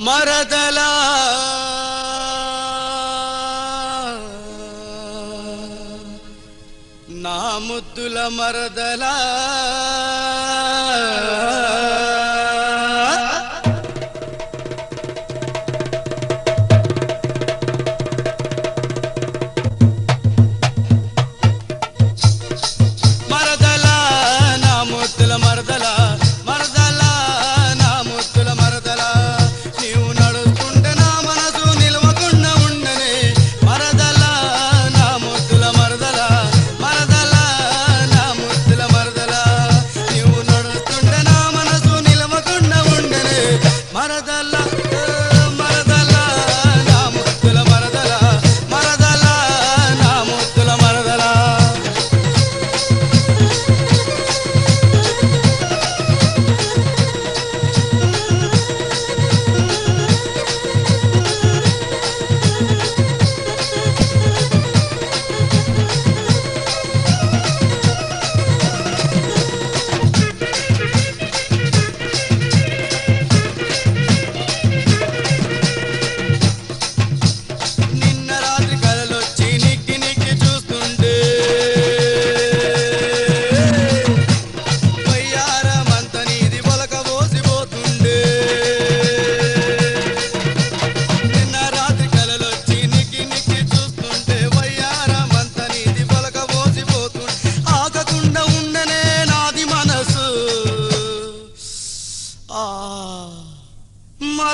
ಮರದಲ. ನಾಮುದ್ದುಲ ಮರದಲ.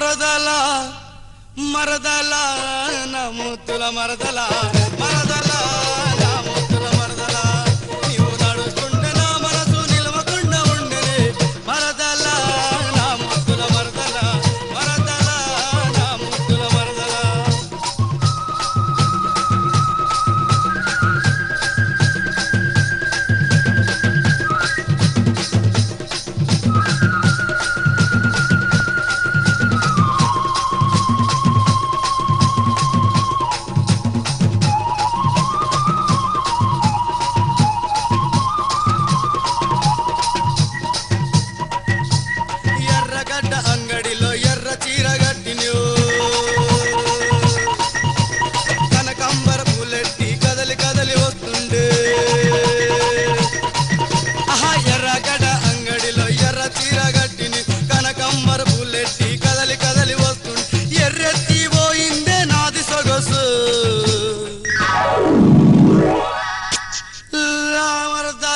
మరదల మరదల నమ్ముతుల మరదలా.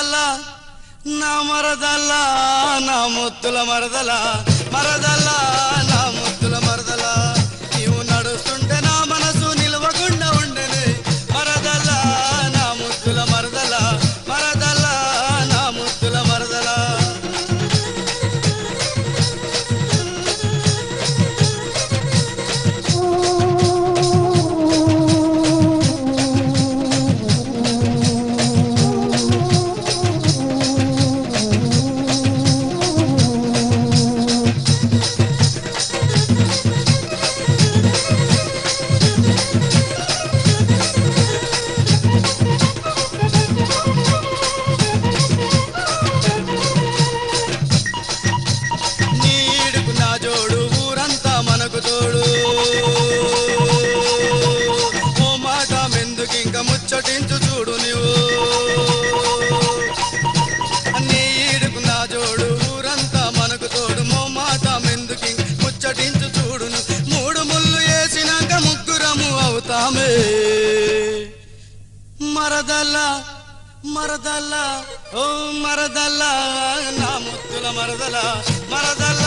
ಮರದಲ್ಲ ನಾ ಮರದಲ್ಲ ನಾ ಮುತ್ತುಲ ಮರದಲ್ಲ ಮರದಲ್ಲ. తోడు ఓ మాట మెందుకు ముచ్చటించు చూడు నీవు. నా జోడు ఊరంతా మనకు తోడు. ముచ్చటించు మూడు ముళ్ళు వేసినాక అవుతామే. మరదల్లా మరదల్లా ఓ మరదల్లా నా ముత్తుల మరదలా మరదల్లా.